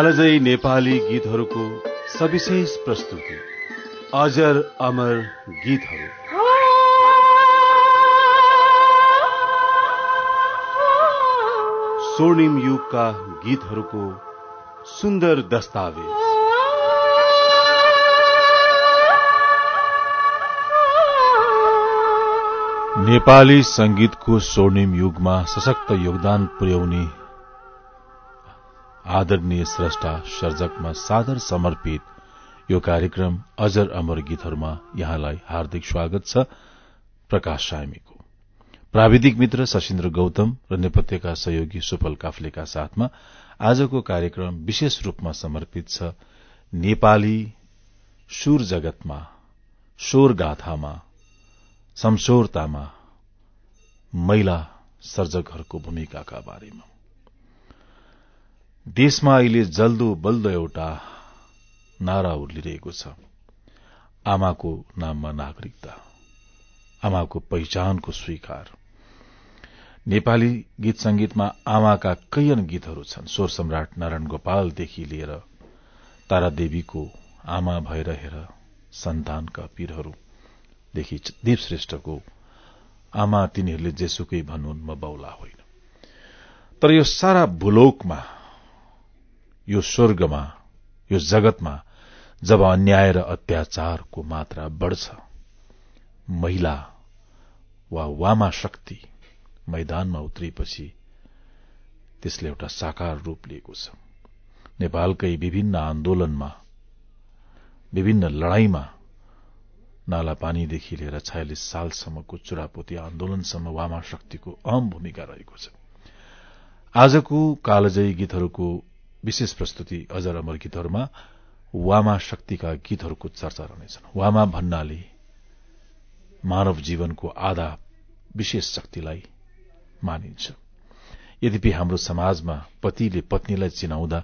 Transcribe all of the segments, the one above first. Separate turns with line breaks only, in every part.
कालजयी नेपाली गीतहरूको सविशेष प्रस्तुति। अजर अमर गीतहरू। स्वर्णिम युगका गीतहरूको सुन्दर दस्तावेज। नेपाली संगीतको स्वर्णिम युगमा सशक्त योगदान पुर्याउने आदरणीय श्रष्टा सर्जकमा सादर समर्पित यो कार्यक्रम अजर अमर गीतहरूमा यहाँलाई हार्दिक स्वागत छ प्रकाश सामीको प्राविधिक मित्र शशीन्द्र गौतम र नेपथ्यका सहयोगी सुफल काफ्लेका साथमा आजको कार्यक्रम विशेष रूपमा समर्पित छ नेपाली सुर जगतमा शोर गाथामा महिला सर्जकहरूको भूमिकाका बारेमा। देशमा अहिले जल्दो बल्दो एउटा नारा उर्लिरहेको छ। आमाको नाममा नागरिकता आमाको पहिचानको स्वीकार। नेपाली गीत संगीतमा आमाका कैयन गीतहरू छन्। स्वर सम्राट नारायण गोपालदेखि लिएर तारादेवीको आमा भएर हेर सन्तानका पीरहरूदेखि दीप श्रेष्ठको आमा तिनीहरूले जेसुकै भन्नुन् म बौला होइन। तर यो सारा भूलोकमा यो स्वर्गमा यो जगतमा जब अन्याय र अत्याचारको मात्रा बढ़छ महिला वा वामा शक्ति मैदानमा उत्रिएपछि त्यसले एउटा साकार रूप लिएको छ। नेपालकै विभिन्न आन्दोलनमा विभिन्न लड़ाईमा नाला पानीदेखि लिएर छयालिस सालसम्मको चुरापोती आन्दोलनसम्म वामा शक्तिको अहम भूमिका रहेको छ। आजको कालजयी गीतहरूको विशेष प्रस्तुति अजर अमर गीतहरूमा वामा शक्तिका गीतहरूको चर्चा रहनेछन्। वामा भन्नाले मानव जीवनको आधा विशेष शक्तिलाई मानिन्छ। यद्यपि हाम्रो समाजमा पतिले पत्नीलाई चिनाउँदा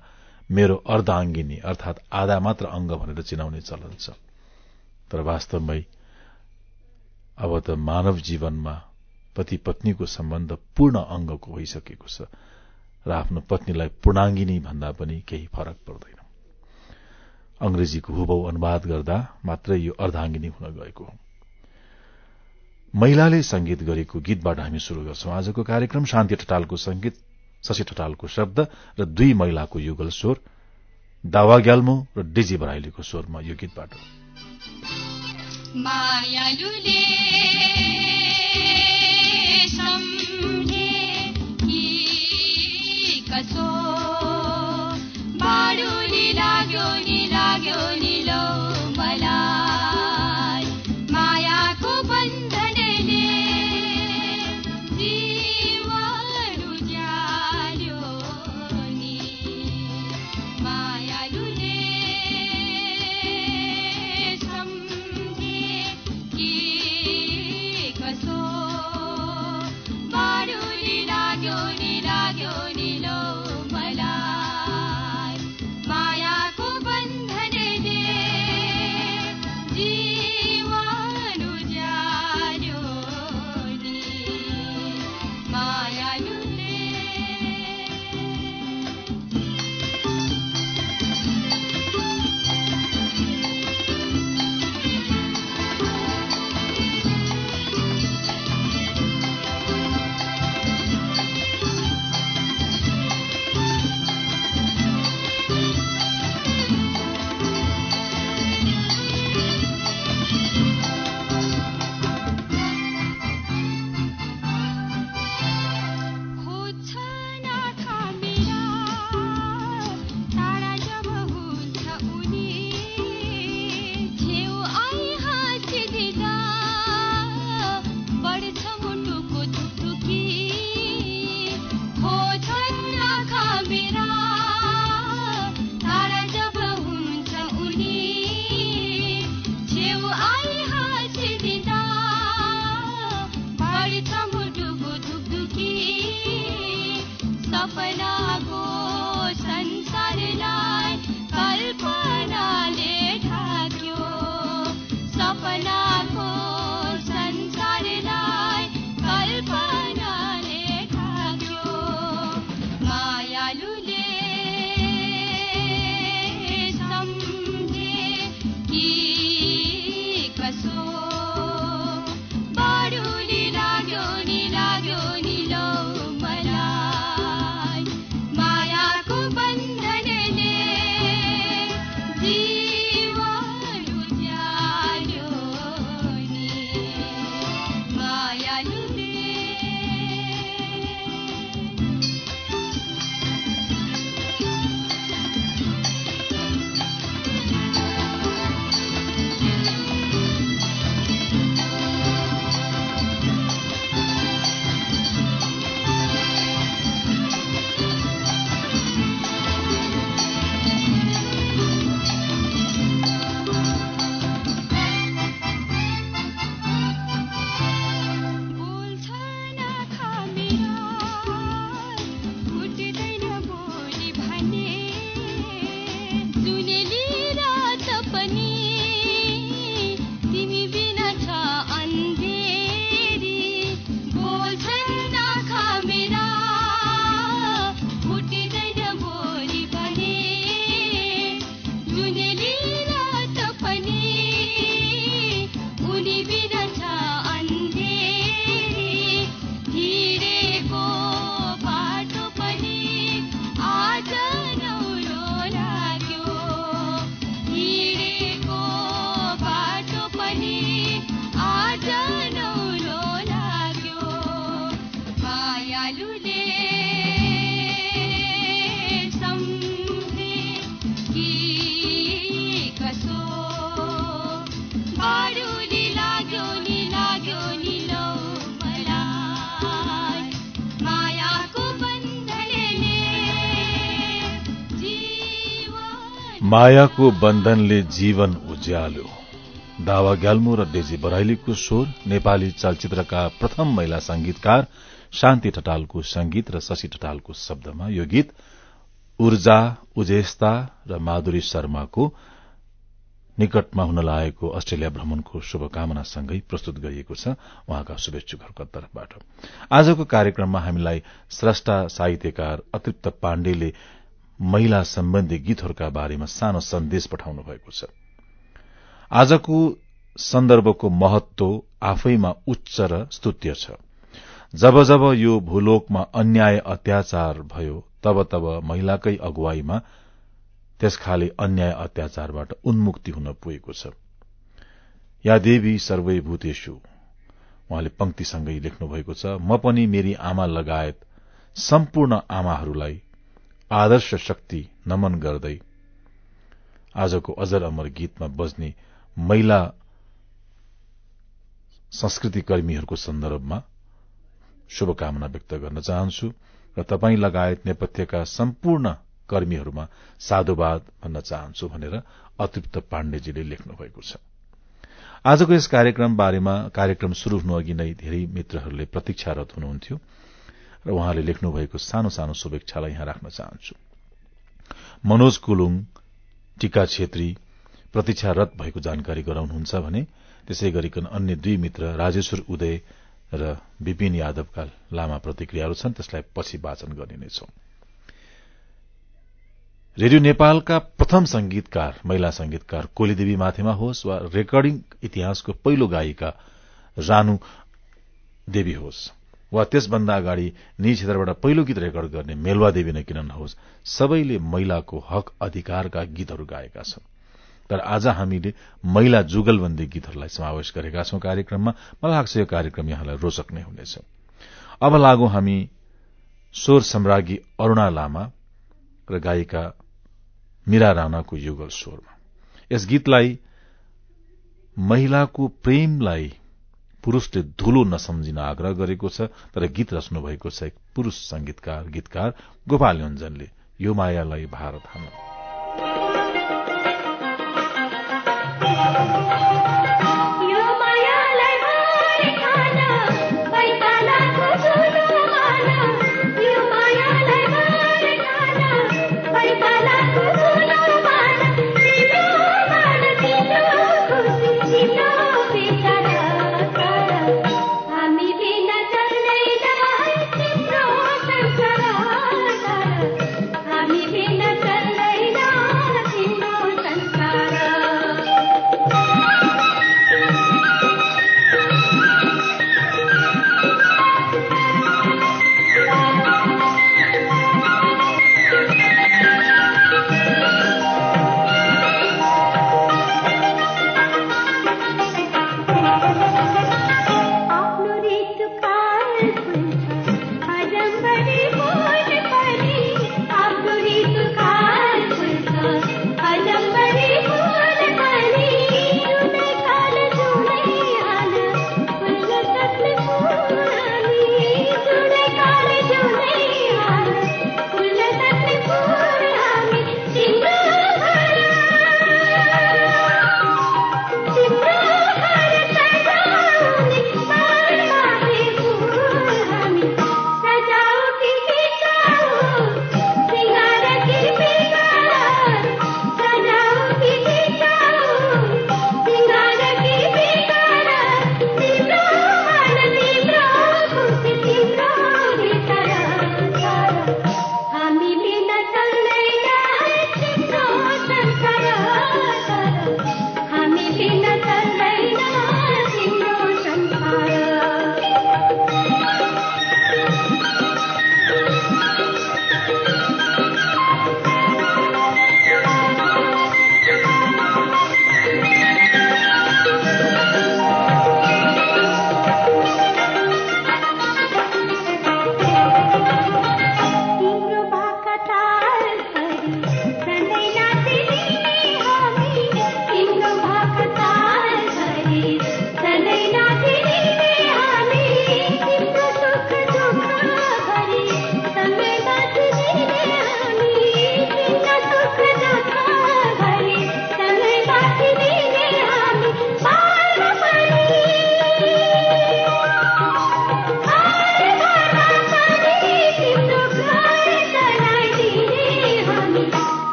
मेरो अर्धाङ्गिनी अर्थात आधा मात्र अंग भनेर चिनाउने चलन छ। तर वास्तवमै अब त मानव जीवनमा पति पत्नीको सम्बन्ध पूर्ण अंगको भइसकेको छ। र आफ्नो पत्नीलाई पूर्णाङ्गिनी भन्दा पनि केही फरक पर्दैन। अंग्रेजीको हुबौ अनुवाद गर्दा मात्रै यो अर्धाङ्गिनी हुन गएको हो। महिलाले संगीत गरेको गीतबाट हामी शुरू गर्छौं। आजको कार्यक्रम शान्ति ठटालको संगीत शशी ठटालको शब्द र दुई महिलाको युगल स्वर दावा ग्याल्मो र डिजी बराइलीको स्वरमा यो गीतबाट
कसो बाडु नि लाग्यो नि लाग्यो मायाको बन्धनले जीवन उज्याल्यो।
दावा ग्याल्मो र डेजी बराइलीको स्वर नेपाली चलचित्रका प्रथम महिला संगीतकार शान्ति ठटालको संगीत र शशि ठटालको शब्दमा यो गीत ऊर्जा उजेस्ता र माधुरी शर्माको निकटमा हुन लागेको अस्ट्रेलिया भ्रमणको शुभकामनासँगै प्रस्तुत गरिएको छ उहाँका शुभेच्छुकहरूका तर्फबाट। आजको कार्यक्रममा हामीलाई स्रष्टा साहित्यकार अतृप्त पाण्डेले महिला सम्बन्धी गीतहरूका बारेमा सानो सन्देश पठाउनु भएको छ। आजको सन्दर्भको महत्व आफैमा उच्च र स्तुत्य छ। जब जब यो भूलोकमा अन्याय अत्याचार भयो तब तब महिलाकै अगुवाईमा त्यस खाले अन्याय अत्याचारबाट उन्मुक्ति हुन पुगेको छ। या देवी सर्वै भूतेषु उहाँले पंक्तिसँगै लेख्नु भएको छ म पनि मेरी आमा लगायत सम्पूर्ण आमाहरूलाई आदर्श शक्ति नमन गर्दै आजको अजर अमर गीतमा बज्ने महिला संस्कृति कर्मीहरूको सन्दर्भमा शुभकामना व्यक्त गर्न चाहन्छु र तपाई लगायत नेपथ्यका सम्पूर्ण कर्मीहरूमा साधुवाद भन्न चाहन्छु भनेर अतृप्त पाण्डेजीले लेख्नु भएको छ। आजको यस कार्यक्रम बारेमा कार्यक्रम शुरू हुनु अघि नै धेरै मित्रहरूले प्रतीक्षारत हुनुहुन्थ्यो। र उहाँले लेख्नु भएको सानो सानो शुभेच्छालाई यहाँ राख्न चाहन्छु। मनोज कुलुङ टीका छेत्री प्रतीक्षारत भएको जानकारी गराउनुहुन्छ भने त्यसै गरिकन अन्य दुई मित्र राजेश्वर उदय र विपिन यादवका लामा प्रतिक्रियाहरू छन् त्यसलाई पछि वाचन गरिनेछौं रेडियो नेपालका प्रथम संगीतकार महिला संगीतकार कोलीदेवी माथेमा होस् वा रेकर्डिङ इतिहासको पहिलो गायिका रानु देवी होस्। वा त्यसभन्दा अगाडि निज क्षेत्रबाट पहिलो गीत रेकर्ड गर्ने मेलवा देवी नै किन नहोस् सबैले महिलाको हक अधिकारका गीतहरू गाएका छन्। तर आज हामीले महिला जुगलबन्दी गीतहरूलाई समावेश गरेका छौं कार्यक्रममा। मलाई लाग्छ यो कार्यक्रम यहाँलाई रोचक नै हुनेछ। अब लागू हामी स्वर सम्राज्ञी अरूणा लामा र गायिका मीरा राणाको युगल स्वरमा। यस गीतलाई महिलाको प्रेमलाई पुरूषले धूलो नसम्झिन आग्रह गरेको छ तर गीत रच्नु भएको छ एक पुरूष संगीतकार गीतकार गोपाल योञ्जनले यो मायालाई भारत हान।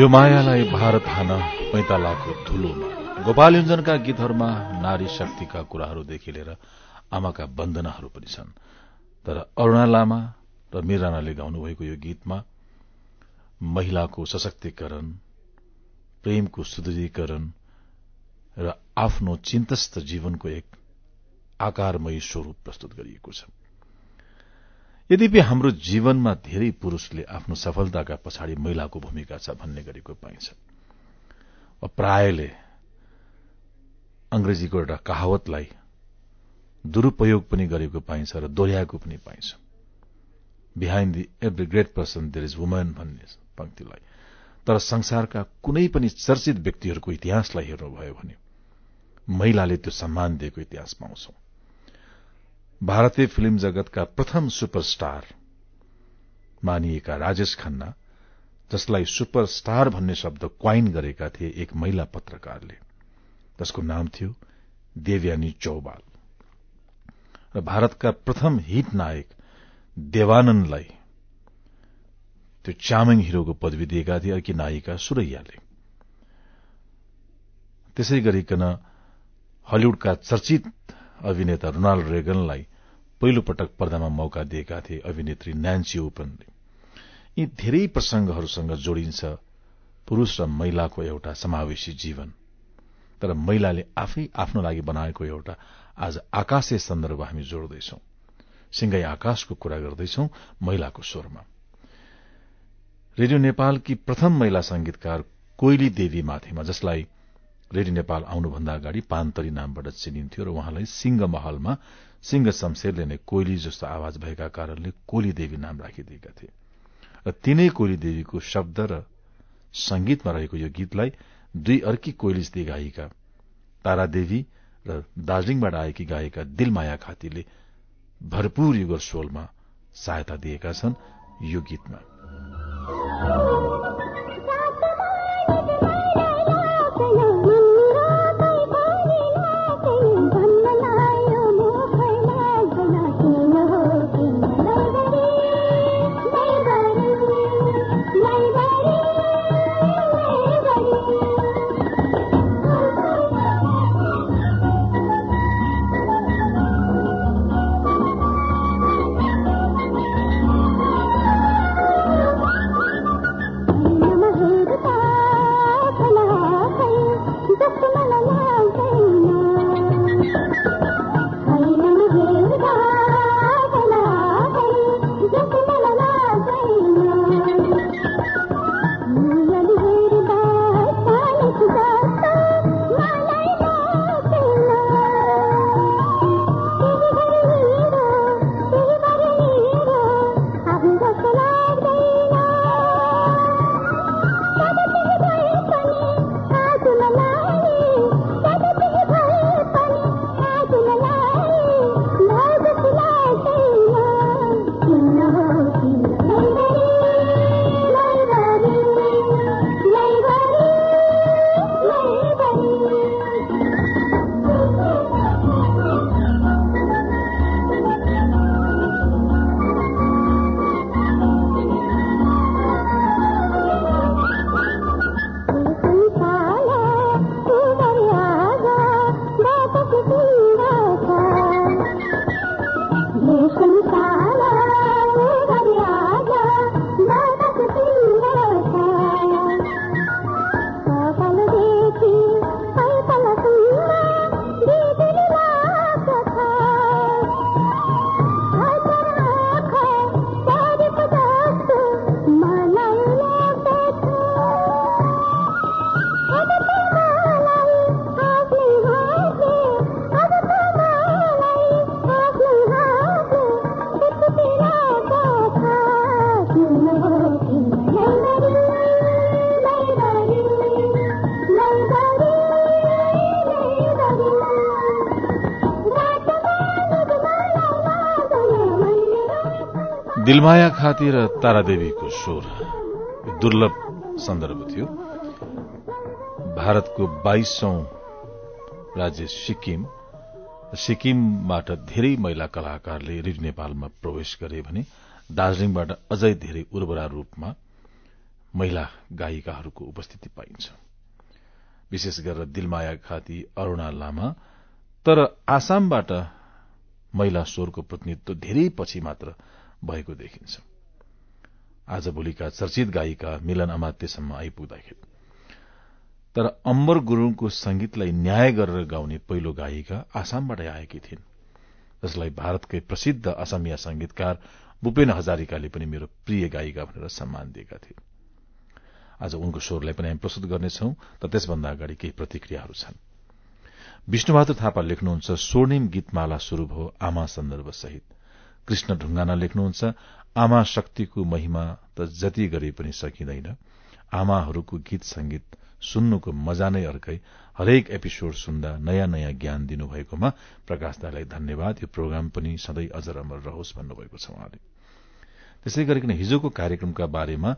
यो मायालाई भारत हान पैतालाको धुलोमा। गोपाल युञ्जनका गीतहरूमा नारी शक्तिका कुराहरूदेखि लिएर आमाका वन्दनाहरू पनि छन्। तर अरूणा लामा र मीर राणाले गाउनुभएको यो गीतमा महिलाको सशक्तिकरण प्रेमको सुदृढीकरण र आफ्नो चिन्तस्थ जीवनको एक आकारमयी स्वरूप प्रस्तुत गरिएको छ। यद्यपि हाम्रो जीवनमा धेरै पुरूषले आफ्नो सफलताका पछाडि महिलाको भूमिका छ भन्ने गरेको पाइन्छ। प्रायले अंग्रेजीको एउटा कहावतलाई दुरूपयोग पनि गरेको पाइन्छ र दोहोऱ्याएको पनि पाइन्छ। Behind the every great person there is woman भन्ने पंक्तिलाई। तर संसारका कुनै पनि चर्चित व्यक्तिहरूको इतिहासलाई हेर्नुभयो भने महिलाले त्यो सम्मान दिएको इतिहास पाउँछौ। भारतीय फिल्म जगतका प्रथम सुपरस्टार मानिएका राजेश खन्ना जसलाई सुपरस्टार भन्ने शब्द क्वाइन गरेका थिए एक महिला पत्रकारले। जसको नाम थियो देवयानी चौबाल। र भारतका प्रथम हिट नायक देवानन्दलाई त्यो चामिङ हिरोको पदवी दिएका थिए अर्की नायिका सुरैयाले। त्यसै गरिकन हलिउडका चर्चित अभिनेता रोनाल्ड रेगनलाई पहिलो पटक पर्दामा मौका दिएका थिए अभिनेत्री न्यान्सी ओपनले। यी धेरै प्रसंगहरूसँग जोडिन्छ पुरूष र महिलाको एउटा समावेशी जीवन। तर महिलाले आफै आफ्नो लागि बनाएको एउटा आज आकाशे सन्दर्भ हामी जोड्दैछौ। सिंगाई आकाशको कुरा गर्दैछौ महिलाको स्वरमा। रेडियो नेपालकी प्रथम महिला संगीतकार कोइली देवी माथिमा जसलाई रेडियो नेपाल आउनुभन्दा अगाडि पान्तरी नामबाट चिनिन्थ्यो र उहाँलाई सिंह महलमा सिंह शमशेरले नै कोइली जस्तो आवाज भएका कारणले कोली देवी नाम राखिदिएका थिए। र तिनै कोइली देवीको शब्द र संगीतमा रहेको यो गीतलाई दुई अर्की कोइलिजदी गायिका तारादेवी र दार्जीलिङबाट आएकी गायिका दिलमाया खातीले भरपूर युगल स्वरमा सहायता दिएका छन् यो गीतमा। दिलमाया खातिर तारादेवीको स्वर दुर्लभ सन्दर्भ थियो। भारतको बाइसौं राज्य सिक्किम। सिक्किमबाट धेरै महिला कलाकारले रेडियो नेपालमा प्रवेश गरे भने दार्जीलिङबाट अझै धेरै उर्वरा रूपमा महिला गायिकाहरूको उपस्थिति पाइन्छ। विशेष गरेर दिलमाया खाती अरूणा लामा। तर आसामबाट महिला स्वरको प्रतिनिधित्व धेरै पछि मात्र भएको देखिन्छ। आज भोलिका चर्चित गायिका मिलन अमात्यसम्म आइपुग्दाखेरि। तर अम्बर गुरूङको संगीतलाई न्याय गरेर गाउने पहिलो गायिका आसामबाटै आएकी थिइन्। जसलाई भारतकै प्रसिद्ध असमिया संगीतकार भूपेन हजारिकाले पनि मेरो प्रिय गायिका भनेर सम्मान दिएका थिए आज उनको स्वरलाई पनि हामी प्रस्तुत गर्नेछौ त त्यसभन्दा अगाडि केही प्रतिक्रियाहरू छन्। विष्णुबहादुर थापा लेख्नुहुन्छ स्वर्णिम गीतमाला शुरू भयो आमा सन्दर्भ सहित। कृष्ण ढुङ्गाना लेख्नुहुन्छ आमा शक्तिको महिमा त जति गरे पनि सकिँदैन। आमाहरूको गीत संगीत सुन्नुको मजा नै अर्कै। हरेक एपिसोड सुन्दा नयाँ नयाँ ज्ञान दिनुभएकोमा प्रकाश दाईलाई धन्यवाद। यो प्रोग्राम पनि सधैँ अजर अमर रहोस् भन्नुभएको छ उहाँले। त्यसै गरिकन हिजोको कार्यक्रमका बारेमा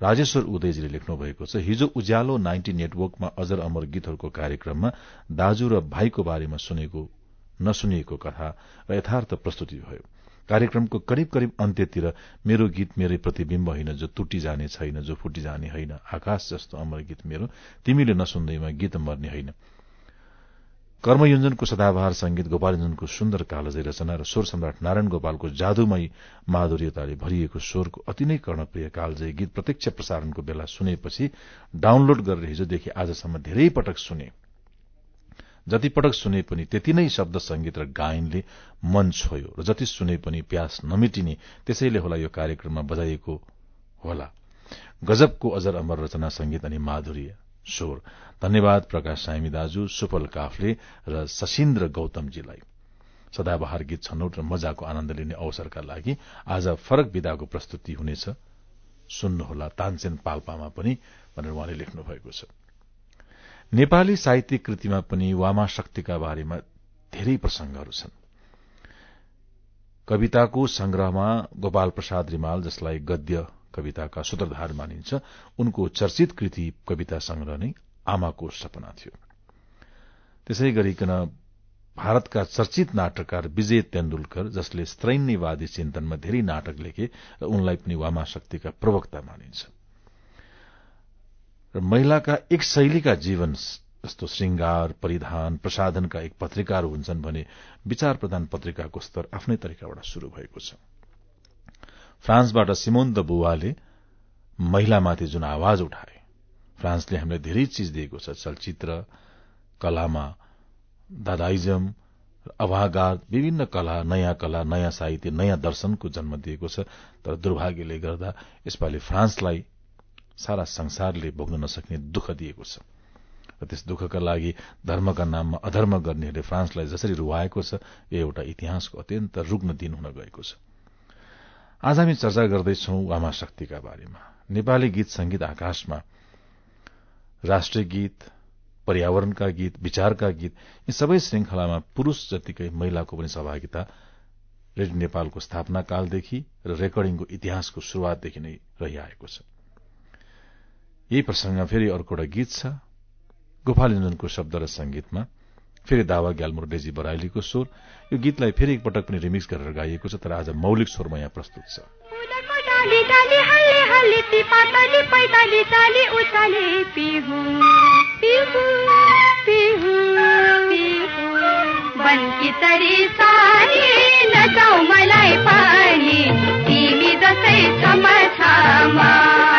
राजेश्वर उदयजीले लेख्नु भएको छ हिजो उज्यालो नाइन्टी नेटवर्कमा अजर अमर गीतहरूको कार्यक्रममा दाजु र भाइको बारेमा सुनेको नसुनिएको कथा र यथार्थ प्रस्तुति भयो। कार्यक्रमको करिब करिब अन्त्यतिर मेरो गीत मेरै प्रतिविम्ब होइन जो तुटी जाने छैन जो फुटी जाने होइन आकाश जस्तो अमर गीत मेरो तिमीले नसुन्दैमा गीत मर्ने होइन। कर्मयोजनको सदाबहार संगीत गोपालञ्जनको सुन्दर कालजै रचना र स्वर सम्राट नारायण गोपालको जादुमय माधुर्यताले भरिएको स्वरको अति नै कर्णप्रिय कालजय गीत प्रत्यक्ष प्रसारणको बेला सुनेपछि डाउनलोड गरेर हिजोदेखि आजसम्म धेरै पटक सुने। जति पटक सुने पनि त्यति नै शब्द संगीत र गायनले मन छोयो र जति सुने पनि प्यास नमिटिने त्यसैले होला यो कार्यक्रममा बजाइएको होला। गजबको अजर अमर रचना संगीत अनि माधुर्य स्वर। धन्यवाद प्रकाश सामी दाजु सुफल काफले र सशिन्द्र गौतमजीलाई। सदाबहार गीत छनौट र मजाको आनन्द लिने अवसरका लागि आज फरक विधाको प्रस्तुति हुनेछ। सुन्नुहोला तानसेन पाल्पामा पनि भनेर उहाँले लेख्नु भएको छ। नेपाली साहित्यिक कृतिमा पनि वामा शक्तिका बारेमा धेरै प्रसंगहरू छन्। कविताको संग्रहमा गोपाल प्रसाद रिमाल जसलाई गद्य कविताका सूत्रधार मानिन्छ उनको चर्चित कृति कविता संग्रह नै आमाको सपना थियो। त्यसै गरिकन भारतका चर्चित नाटककार विजय तेन्दुलकर जसले स्त्रैन्यवादी चिन्तनमा धेरै नाटक लेखे र उनलाई पनि वामा शक्तिका प्रवक्ता मानिन्छ। र महिलाका एक शैलीका जीवन जस्तो श्रृंगार परिधान प्रसाधनका एक पत्रिकाहरू हुन्छन् भने विचार प्रधान पत्रिकाको स्तर आफ्नै तरिकाबाट शुरू भएको छ। फ्रान्सबाट सिमोन द बुवाले महिलामाथि जुन आवाज उठाए फ्रान्सले हामीलाई धेरै चिज दिएको छ चलचित्र कलामा दादाइजम अभागार विभिन्न कला नयाँ कला नयाँ साहित्य नयाँ दर्शनको जन्म दिएको छ तर दुर्भाग्यले गर्दा यसपालि फ्रान्सलाई सारा संसारले भोग्न नसक्ने दुःख दिएको छ। र त्यस दुःखका लागि धर्मका नाममा अधर्म गर्नेहरूले फ्रान्सलाई जसरी रुवाएको छ यो एउटा इतिहासको अत्यन्त रुग्न दिन हुन गएको छ। आज हामी चर्चा गर्दैछौ वामा शक्तिका बारेमा। नेपाली गीत संगीत आकाशमा राष्ट्रिय गीत पर्यावरणका गीत विचारका गीत यी सबै श्रृंखलामा पुरूष जतिकै महिलाको पनि सहभागिता रेडियो नेपालको स्थापना कालदेखि र रेकर्डिङको इतिहासको शुरूआतदेखि नै रहिआएको छ। यही प्रसंगमा फेरि अर्को एउटा गीत छ। गोपाल शब्द र संगीतमा फेरि दावा ग्यालमुर डेजी बराइलीको स्वर। यो गीतलाई फेरि एकपटक पनि रिमिक्स गरेर गाइएको छ तर आज मौलिक स्वरमा यहाँ प्रस्तुत छ।
मलाई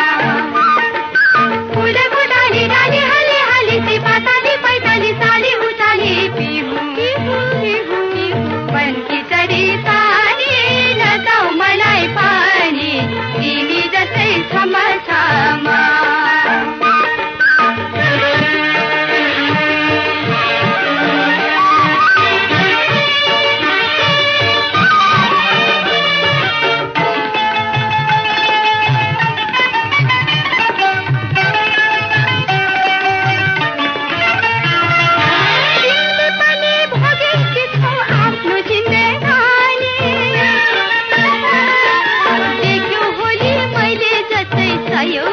唉呦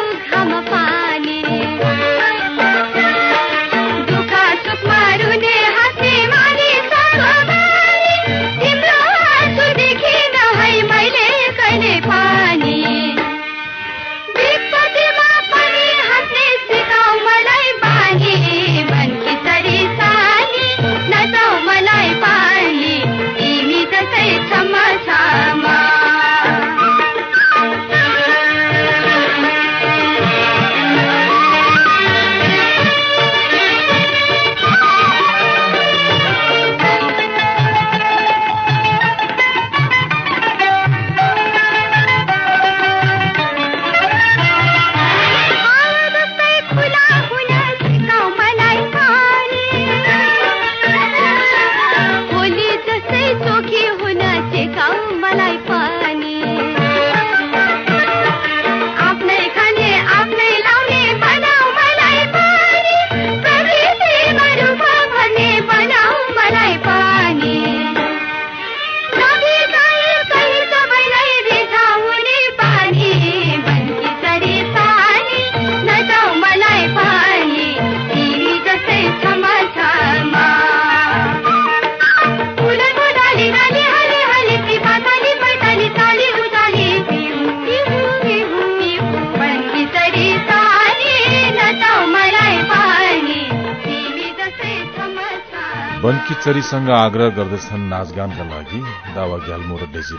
छमा बनकी
चरीसँग आग्रह गर्दछन् नाचगानका लागि दावा ग्याल्मो र डेजी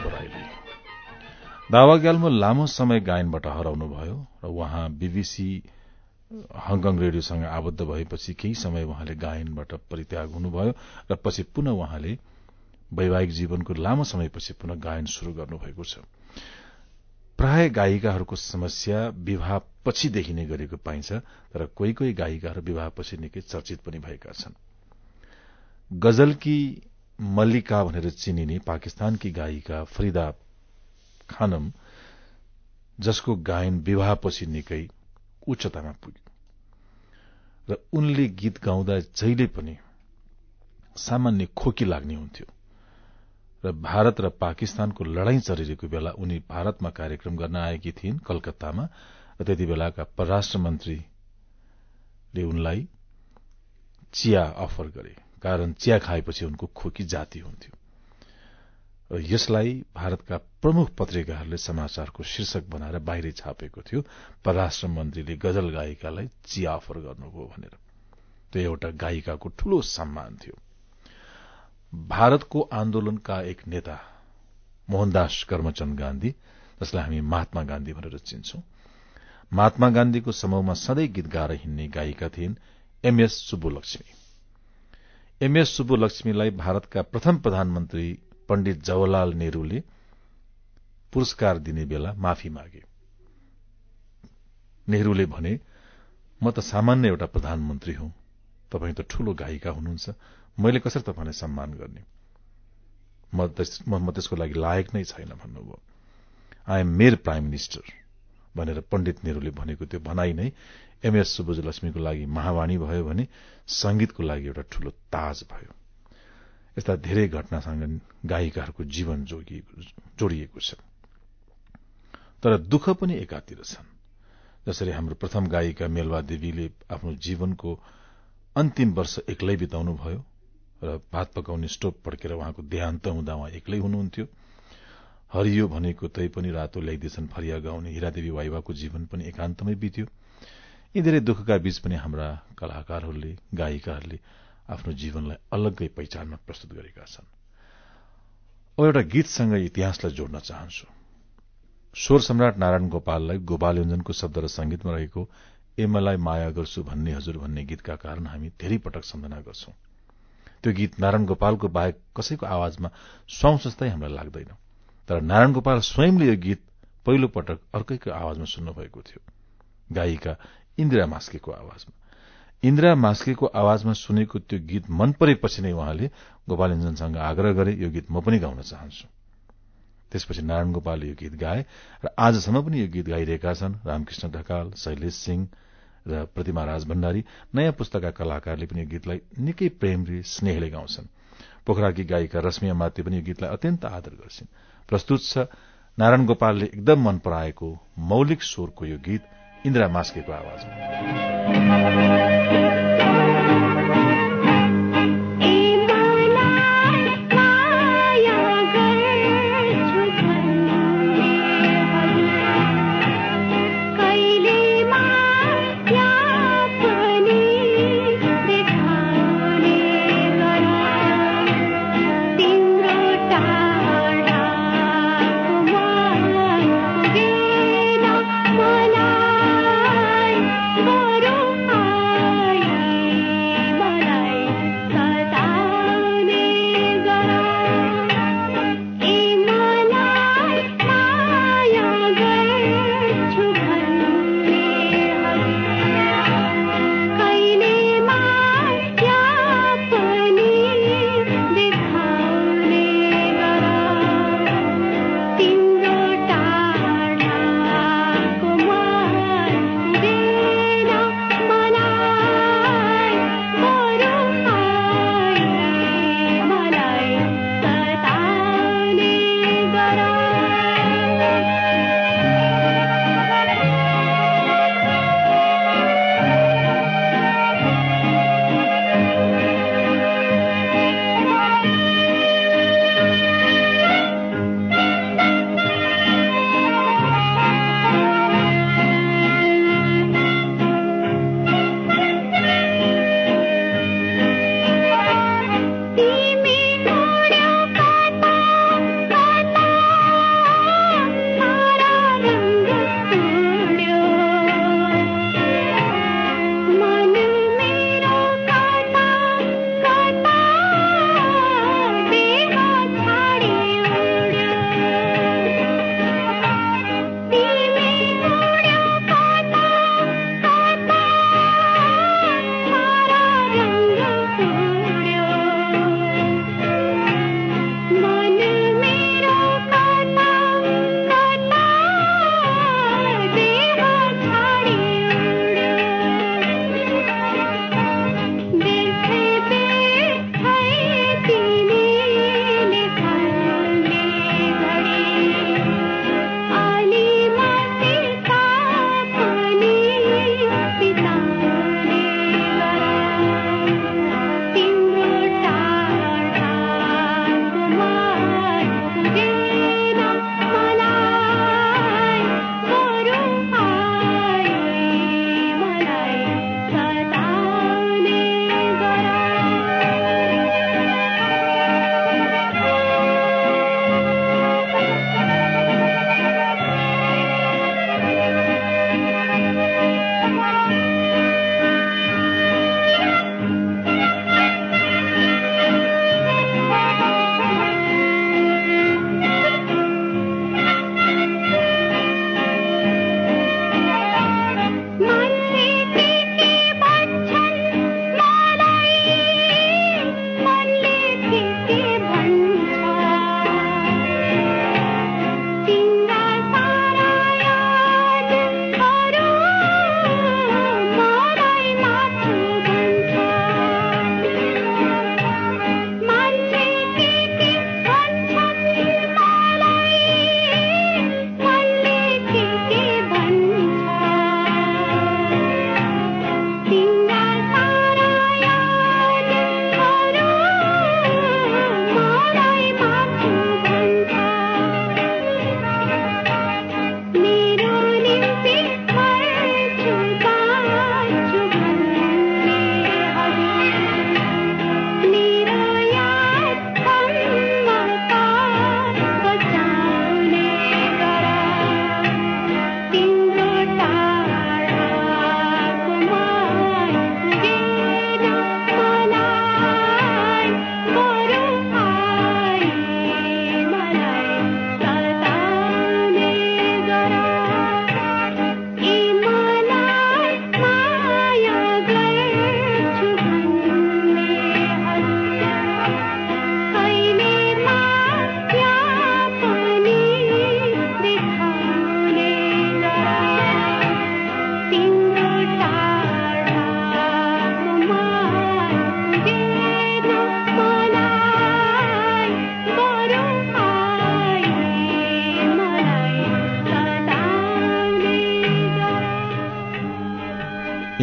दावा ग्याल्मो लामो समय गायनबाट हराउनुभयो र उहाँ बीबीसी हङकङ रेडियोसँग आबद्ध भएपछि केही समय उहाँले गायनबाट परित्याग हुनुभयो र पछि पुनः उहाँले वैवाहिक जीवनको लामो समयपछि पुनः गायन शुरू गर्नुभएको छ। प्राय गायिकाहरूको समस्या विवाह पछि देखिने गरेको पाइन्छ तर कोही कोही गायिकाहरू विवाहपछि निकै चर्चित पनि भएका छन्। गजलकी मल्लिका भनेर चिनिने पाकिस्तानकी गायिका फरिदा खानम जसको गायन विवाहपछि निकै उच्चतामा पुग्यो। र उनले गीत गाउँदा जहिले पनि सामान्य खोकी लाग्ने हुन्थ्यो। र भारत र पाकिस्तानको लड़ाई चलिरहेको बेला उनी भारतमा कार्यक्रम गर्न आएकी थिइन् कलकत्तामा र त्यति बेलाका परराष्ट्र मन्त्रीले उनलाई चिया अफर गरे। कारण चिया खाएपछि उनको खोकी जाती हुन्थ्यो। यसलाई भारतका प्रमुख पत्रिकाहरूले समाचारको शीर्षक बनाएर बाहिर छापेको थियो। परराष्ट्र मन्त्रीले गजल गायिकालाई चिया अफर गर्नुभयो भनेर। त्यो एउटा गायिकाको ठूलो सम्मान थियो। भारतको आन्दोलनका एक नेता मोहनदास करमचन्द गान्धी जसलाई हामी महात्मा गान्धी भनेर चिन्छौं। महात्मा गान्धीको समूहमा सधैँ गीत गाएर हिँड्ने गायिका थिइन् एमएस सुब्बुलक्ष्मी। एमएस सुब्बुलक्ष्मीलाई भारतका प्रथम प्रधानमन्त्री पण्डित जवाहरलाल नेहरूले पुरस्कार दिने बेला माफी मागे। नेहरूले भने म त सामान्य एउटा प्रधानमन्त्री हुँ। तपाईँ त ठूलो गायिका हुनुहुन्छ। मैले कसरी तपाईँलाई सम्मान गर्ने? म त्यसको लागि लायक नै छैन भन्नुभयो। I am mayor prime minister भनेर पण्डित नेहरूले भनेको त्यो भनाइ नै एमएस सुब्बुलक्ष्मीको लागि महावाणी भयो भने संगीतको लागि एउटा ठूलो ताज भयो। यस्ता धेरै घटनासँग गायिकाहरूको जीवन जोडिएको छ। तर दुःख पनि एकातिर छन्। जसरी हाम्रो प्रथम गायिका मेलवा देवीले आफ्नो जीवनको अन्तिम वर्ष एक्लै बिताउनु भयो र भात पकाउने स्टोभ पड्केर उहाँको देहान्त हुँदा उहाँ एक्लै हुनुहुन्थ्यो। हरियो भनेको तै पनि रातो ल्याइदिएछन् फरिया गाउने हिरादेवी वाइवाको जीवन पनि एकान्तमै बित्यो। यी धेरै दुःखका बीच पनि हाम्रा कलाकारहरूले गायिकाहरूले आफ्नो जीवनलाई अलग्गै पहिचानमा प्रस्तुत गरेका छन्। अब एउटा गीतसँग इतिहासलाई जोड्न चाहन्छु। स्वर सम्राट नारायण गोपाललाई गोपाल शब्द र संगीतमा रहेको ए मलाई माया गर्छु भन्ने हजुर भन्ने गीतका कारण हामी धेरै पटक सम्झना गर्छौं। त्यो गीत नारायण गोपालको बाहेक कसैको आवाजमा सुहाउँछ जस्तै हामीलाई लाग्दैन। तर नारायण गोपाल स्वयंले यो गीत पहिलो पटक अर्कैको आवाजमा सुन्नुभएको थियो। गायिका इन्दिरा मास्केको आवाजमा। इन्दिरा मास्केको आवाजमा सुनेको त्यो गीत मन परेपछि नै उहाँले गोपाल इन्जनसँग आग्रह गरे यो गीत म पनि गाउन चाहन्छु। त्यसपछि नारायण गोपालले यो गीत गाए र आजसम्म पनि यो गीत गाइरहेका छन् रामकृष्ण ढकाल शैलेश सिंह र प्रतिमा राज भण्डारी। नयाँ पुस्तकका कलाकारले पनि यो गीतलाई निकै प्रेमले स्नेहले गाउँछन्। पोखराकी गायिका रश्मिया माते पनि यो गीतलाई अत्यन्त आदर गर्छिन्। प्रस्तुत छ नारायण गोपालले एकदम मन पराएको मौलिक स्वरको यो गीत। इन्दिरा मास्केको आवाजमा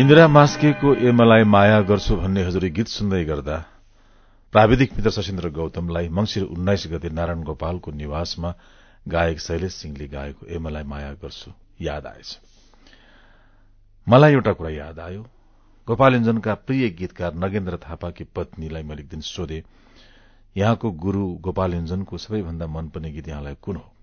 इन्दिरा मास्केको ए मलाई माया गर्छु भन्ने हजुरी गीत सुन्दै गर्दा प्राविधिक मित्र सशिन्द्र गौतमलाई मंगिर उन्नाइस गते नारायण गोपालको निवासमा गायक शैलेश सिंहले गाएको ए मलाई माया गर्छु याद आएछ। मलाई एउटा कुरा याद आयो। गोपालञ्जनका प्रिय गीतकार नगेन्द्र थापाकी पत्नीलाई मैले एक दिन सोधे यहाँको गुरू गोपालञ्जनको सबैभन्दा मनपर्ने गीत यहाँलाई कुन हो?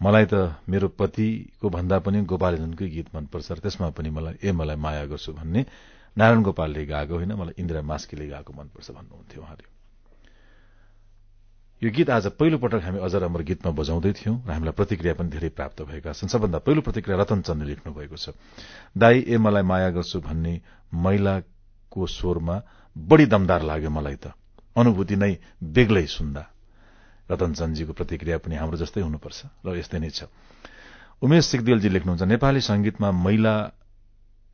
मलाई त मेरो पतिको भन्दा पनि गोपालञ्जनकै गीत मनपर्छ र त्यसमा पनि मलाई ए मलाई माया गर्छु भन्ने नारायण गोपालले गाएको होइन मलाई इन्दिरा मास्कीले गाएको मनपर्छ भन्नुहुन्थ्यो उहाँले। यो गीत आज पहिलो पटक हामी अजर अमर गीतमा बजाउँदै थियौं र हामीलाई प्रतिक्रिया पनि धेरै प्राप्त भएका छन्। सबभन्दा पहिलो प्रतिक्रिया रतन चन्दले लेख्नु भएको छ। दाई ए मलाई माया गर्छु भन्ने महिलाको स्वरमा बढ़ी दमदार लाग्यो मलाई त। अनुभूति नै बेग्लै सुन्दा। रतन चन्दजीको प्रतिक्रिया पनि हाम्रो जस्तै हुनुपर्छ र यस्तै नै छ। उमेश सिगदेलजी लेख्नुहुन्छ नेपाली संगीतमा महिला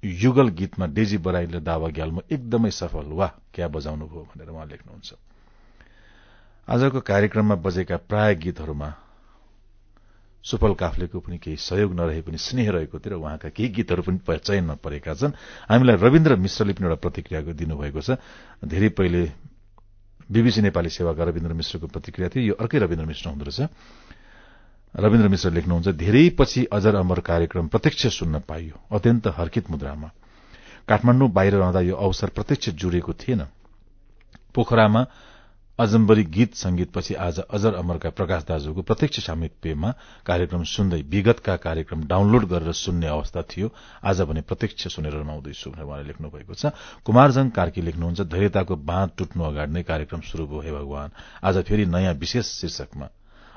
युगल गीतमा डेजी बराईले दावा ग्यालमा एकदमै सफल। वाह क्या बजाउनु भयो भनेर उहाँ लेख्नुहुन्छ। आजको कार्यक्रममा बजेका प्राय गीतहरूमा सुफल काफ्लेको पनि केही सहयोग नरहे पनि स्नेह रहेको थियो र उहाँका केही गीतहरू पनि चयनमा परेका छन्। हामीलाई रविन्द्र मिश्रले पनि एउटा प्रतिक्रिया दिनुभएको छ। धेरै पहिले बीबीसी नेपाली सेवाका रविन्द्र मिश्रको प्रतिक्रिया थियो। यो अर्कै रविन्द्र मिश्र हुँदो रहेछ। रविन्द्र मिश्र लेख्नुहुन्छ धेरै पछि अजर अमर कार्यक्रम प्रत्यक्ष सुन्न पाइयो। अत्यन्त हर्कित मुद्रामा। काठमाण्डु बाहिर रहँदा यो अवसर प्रत्यक्ष जुड़ेको थिएन। पोखरामा अजम्बरी गीत संगीतपछि आज अजर अमरका प्रकाश दाजुको प्रत्यक्ष सामिप्यमा कार्यक्रम सुन्दै विगतका कार्यक्रम डाउनलोड गरेर सुन्ने अवस्था थियो। आज भने प्रत्यक्ष सुनेर रमाउँदैछु भनेर उहाँले लेख्नु भएको छ। कुमारजङ कार्की लेख्नुहुन्छ धैर्यताको बाँध टुट्नु अगाडि नै कार्यक्रम शुरू भयो। हे भगवान आज फेरि नयाँ विशेष शीर्षकमा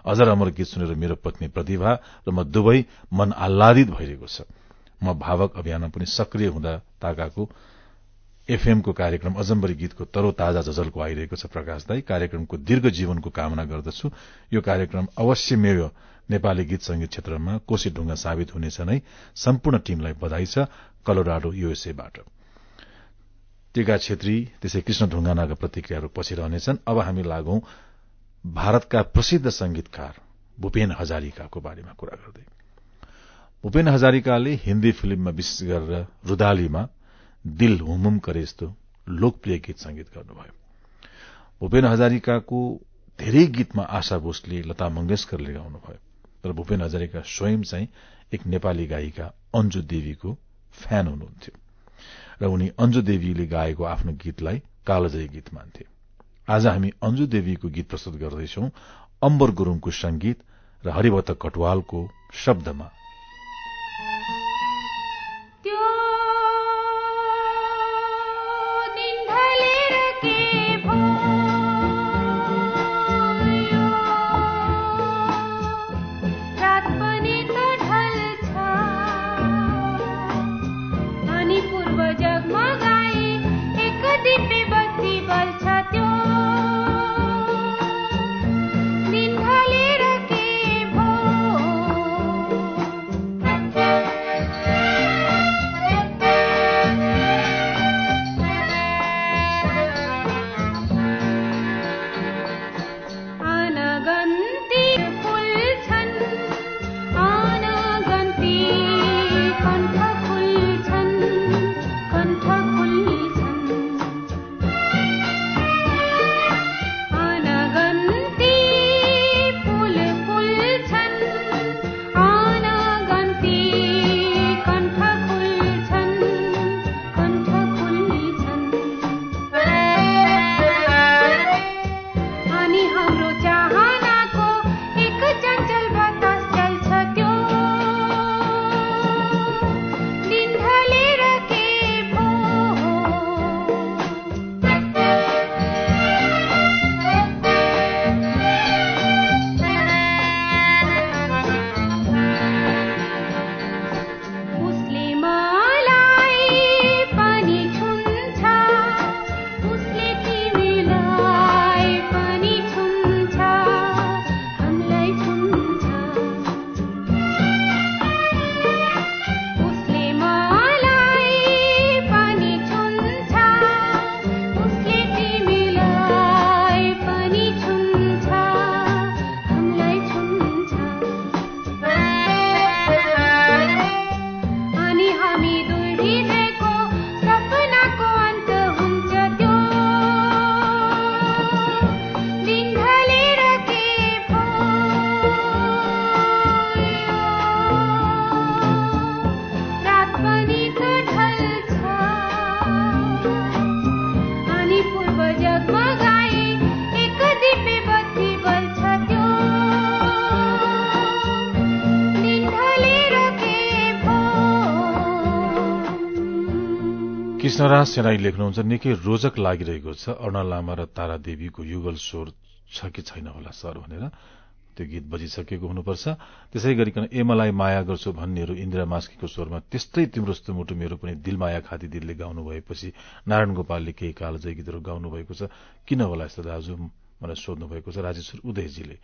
अजर अमर गीत सुनेर मेरो पत्नी प्रतिभा र म दुवै मन आह्लादित भइरहेको छ। म भावक अभियानमा पनि सक्रिय हुँदा ताकाको एफएमको कार्यक्रम अजम्बरी गीतको तरो ताजा जजलको आइरहेको छ प्रकाश दाई। कार्यक्रमको दीर्घ जीवनको कामना गर्दछु। यो कार्यक्रम अवश्य मेरो नेपाली गीत संगीत क्षेत्रमा कोशी ढुङ्गा साबित हुनेछ नै सम्पूर्ण टीमलाई बधाई छ कलोराडो युएसएबाट। टीका छेत्री त्यसै कृष्ण ढुङ्गानाका प्रतिक्रियाहरू पछि रहनेछन्। अब हामी लागौं भारतका प्रसिद्ध संगीतकार भूपेन हजारिकाको बारेमा कुरा गर्दै। भूपेन हजारिकाले हिन्दी फिल्ममा विशेष गरेर रुदालीमा दिल हुमुम करे जस्तो लोकप्रिय गीत संगीत गर्नुभयो। भूपेन हजारिकाको धेरै गीतमा आशा भोसले लता मंगेशकरले गाउनुभयो तर भूपेन हजारिका स्वयं चाहिँ एक नेपाली गायिका अन्जु देवीको फ्यान हुनुहुन्थ्यो र उनी अन्जु देवीले गाएको आफ्नो गीतलाई कालजयी गीत मान्थे। आज हामी अन्जु देवीको गीत प्रस्तुत गर्दैछौ अम्बर गुरूङको संगीत र हरिभक्त कटवालको शब्दमा। कृष्णराज सेनाई लेख्नुहुन्छ निकै रोचक लागिरहेको छ। अरुणा लामा र तारा देवीको युगल स्वर छ कि छैन होला सर भनेर त्यो गीत बजिसकेको हुनुपर्छ। त्यसै गरिकन ए मलाई माया गर्छु भन्नेहरू इन्दिरा मास्कीको स्वरमा त्यस्तै तिम्रो मुटु मेरो पनि दिलमाया खाती दिलले गाउनु भएपछि नारायण गोपालले केही कालजय गीतहरू गाउनु भएको छ। किन होला यस्तो दाजु भनेर सोध्नु भएको छ राजेश्वर उदयजीले।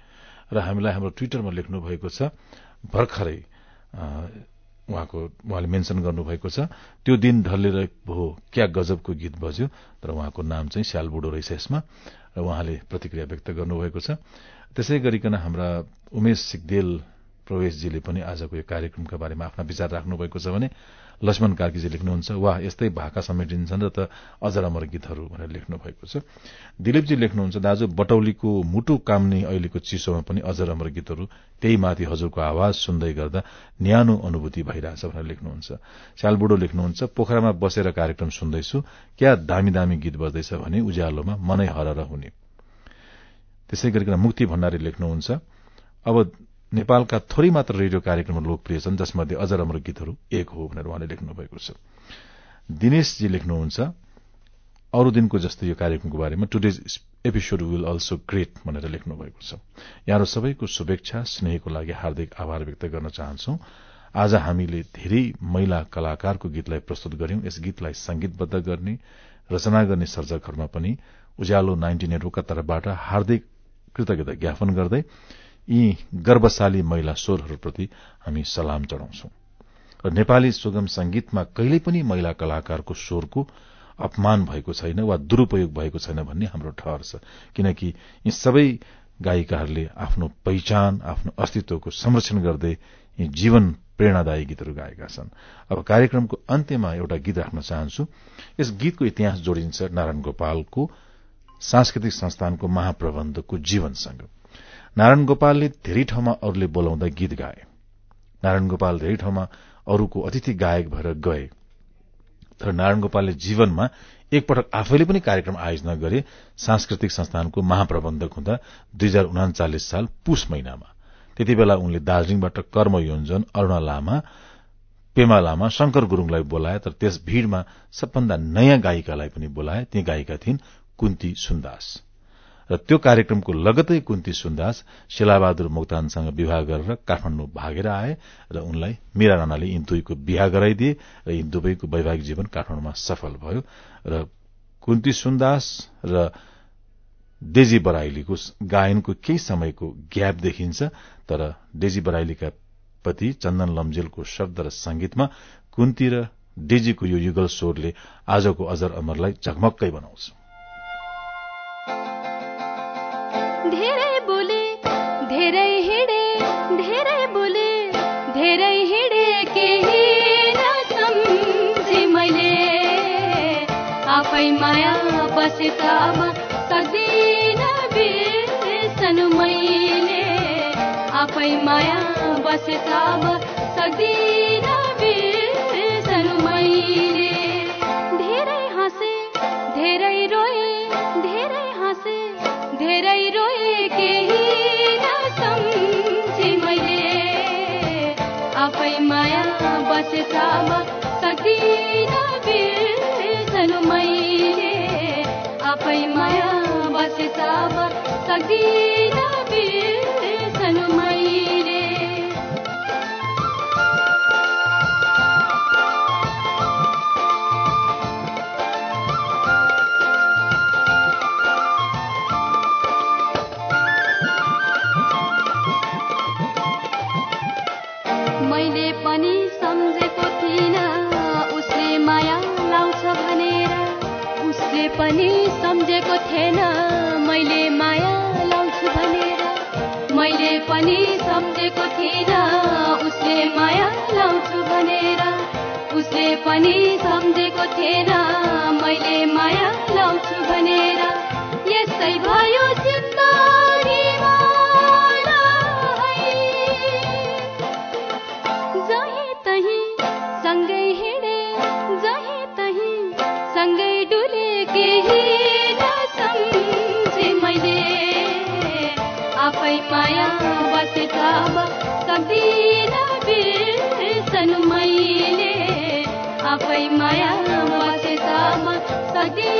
र हामीलाई हाम्रो ट्विटरमा लेख्नु भएको छ भर्खरै उहाँको उहाँले मेन्सन गर्नुभएको छ त्यो दिन ढल्लेर हो क्या गजबको गीत बज्यो? तर उहाँको नाम चाहिँ स्याल बुढो रहेछ यसमा र उहाँले प्रतिक्रिया व्यक्त गर्नुभएको छ। त्यसै गरिकन हाम्रा उमेश सिगदेल प्रवेशजीले पनि आजको यो कार्यक्रमका बारेमा आफ्ना विचार राख्नु भएको छ भने लक्ष्मण कार्कीजी लेख्नुहुन्छ। वाह यस्तै भाका समेटिन्छन् र त अजर अमर गीतहरू भनेर लेख्नु भएको छ। दिलीपजी लेख्नुहुन्छ दाजु बटौलीको मुटु काम्ने अहिलेको चिसोमा पनि अजर अमर गीतहरू त्यही माथि हजुरको आवाज सुन्दै गर्दा न्यानो अनुभूति भइरहेछ भनेर लेख्नुहुन्छ। स्यालबुडो लेख्नुहुन्छ पोखरामा बसेर कार्यक्रम सुन्दैछु क्या दामी दामी गीत बज्दैछ भने उज्यालोमा मनै हरर हुने। त्यसै गरिकन मुक्ति भण्डारी लेख्नुहुन्छ अब नेपालका थोरै मात्र रेडियो कार्यक्रम लोकप्रिय छन् जसमध्ये अजर अमर गीतहरू एक हो भनेर उहाँले लेख्नु भएको छ। दिनेशजी लेख्नुहुन्छ अरू दिनको जस्तो यो कार्यक्रमको बारेमा today's episode will also great भनेर लेख्नु भएको छ। यहाँहरू सबैको शुभेच्छा स्नेहको लागि हार्दिक आभार व्यक्त गर्न चाहन्छौ। आज हामीले धेरै महिला कलाकारको गीतलाई प्रस्तुत गर्यौं यस गीतलाई संगीतबद्ध गर्ने रचना गर्ने सर्जकहरूमा पनि उज्यालो नाइन्टी नेटवर्कका तर्फबाट हार्दिक कृतज्ञता ज्ञापन गर्दै यी गर्वशाली महिला स्वरहरूप्रति हामी सलाम चढ़ाउँछौ र नेपाली सुगम संगीतमा कहिल्यै पनि महिला कलाकारको स्वरको अपमान भएको छैन वा दुरूपयोग भएको छैन भन्ने हाम्रो ठहर छ। किनकि यी सबै गायिकाहरूले आफ्नो पहिचान आफ्नो अस्तित्वको संरक्षण गर्दै यी जीवन प्रेरणादायी गीतहरू गाएका छन्। अब कार्यक्रमको अन्त्यमा एउटा गीत राख्न चाहन्छु। यस गीतको इतिहास जोडिन्छ नारायण गोपालको सांस्कृतिक संस्थानको महाप्रबन्धको जीवनसँग। नारायण गोपालले धेरै ठाउँमा अरूले बोलाउँदा गीत गाए। नारायण गोपाल धेरै ठाउँमा अरूको अतिथि गायक भएर गए। तर नारायण गोपालले जीवनमा एकपटक आफैले पनि कार्यक्रम आयोजना गरे सांस्कृतिक संस्थानको महाप्रबन्धक हुँदा दुई हजार उनाचालिस साल पुष महिनामा। त्यति बेला उनले दार्जीलिङबाट कर्म योजन अरूणा लामा पेमा लामा शंकर गुरूङलाई बोलाए तर त्यस भीड़मा सबभन्दा नयाँ गायिकालाई पनि बोलाए। ती गायिका थिइन् कुन्ती सुन्दास। र त्यो कार्यक्रमको लगतै कुन्ती सुन्दास शिलाबहादुर मोक्तानसँग विवाह गरेर काठमाडौँ भागेर आए र उनलाई मीरा राणाले यी दुईको बिहा गराइदिए र यी दुवैको वैवाहिक जीवन काठमाडौँमा सफल भयो र कुन्ती सुन्दास र डेजी बराइलीको गायनको केही समयको ग्याप देखिन्छ तर डेजी बराइलीका पति चन्दन लम्जेलको शब्द र संगीतमा कुन्ती र डेजीको यो युगल स्वरले आजको अजर अमरलाई झकमक्कै बनाउँछ।
बसेका सक्दिन बिर्सनु मैले आफै माया बसेका सक्दिन बिर्सनु मैले धेरै हाँसे धेरै रोए धेरै हाँसे धेरै रोए केही नसम्झे मैले आफै माया बसेका सक्दिन बिर्सनु मैले माया बसेका सक्दिन बिर्सनु मैले मैले पनि सम्झेको थिइनँ। पनि सम्झेको थिएन। मैले माया लाउँछु भनेर। मैले पनि सम्झेको थिइनँ। उसले माया लाउँछु भनेर। उसले पनि सम्झेको थिएन। मैले माया लाउँछु भनेर। यस्तै भयो कवीर मैले आफै मायामा चितामा सती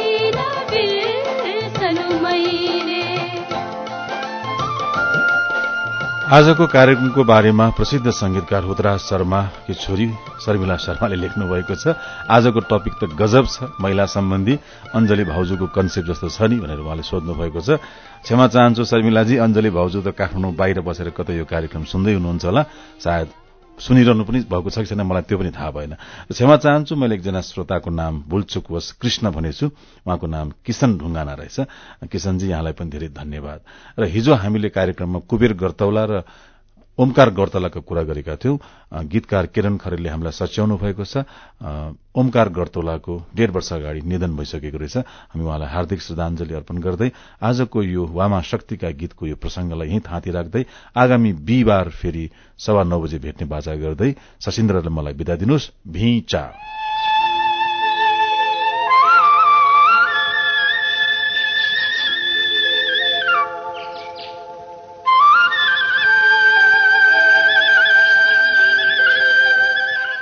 आजको कार्यक्रमको बारेमा प्रसिद्ध संगीतकार हुतराज शर्माकी छोरी शर्मिला शर्माले लेख्नु भएको छ। आजको टपिक त गजब छ महिला सम्बन्धी अञ्जली भाउजूको कन्सेप्ट जस्तो छ नि भनेर उहाँले सोध्नु भएको छ। क्षमा चाहन्छु शर्मिलाजी अञ्जली भाउजू त काठमाडौँ बाहिर बसेर कतै यो कार्यक्रम सुन्दै हुनुहुन्छ होला। सायद सुनिरहनु पनि भएको छ कि छैन मलाई त्यो पनि थाहा भएन। क्षमा चाहन्छु मैले एकजना श्रोताको नाम भुलचुकवश कृष्ण भनेछु। उहाँको नाम किशन ढुङ्गाना रहेछ। किशनजी यहाँलाई पनि धेरै धन्यवाद। र हिजो हामीले कार्यक्रममा कुबेर गर्तौला र ओमकार गर्तलाको कुरा गरेका थियौं। गीतकार किरण खरेलले हामीलाई सच्याउनु भएको छ। ओमकार गर्तौलाको डेढ वर्ष अगाडि निधन भइसकेको रहेछ। हामी उहाँलाई हार्दिक श्रद्धाञ्जली अर्पण गर्दै आजको यो वामा शक्तिका गीतको यो प्रसंगलाई यही थाँती राख्दै आगामी बिहिबार फेरि सवा नौ बजे भेट्ने बाजा गर्दै सशिन्द्रले मलाई विदा दिनुहोस्।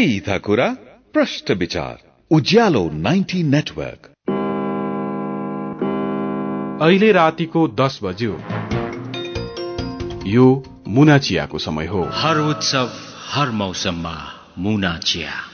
सीधा कुरा प्रश्न विचार उज्यालो नाइन्टी नेटवर्क
अहिले रातिको दस बज्यो। यो मुना चियाको समय हो।
हर उत्सव हर मौसममा मुना चिया।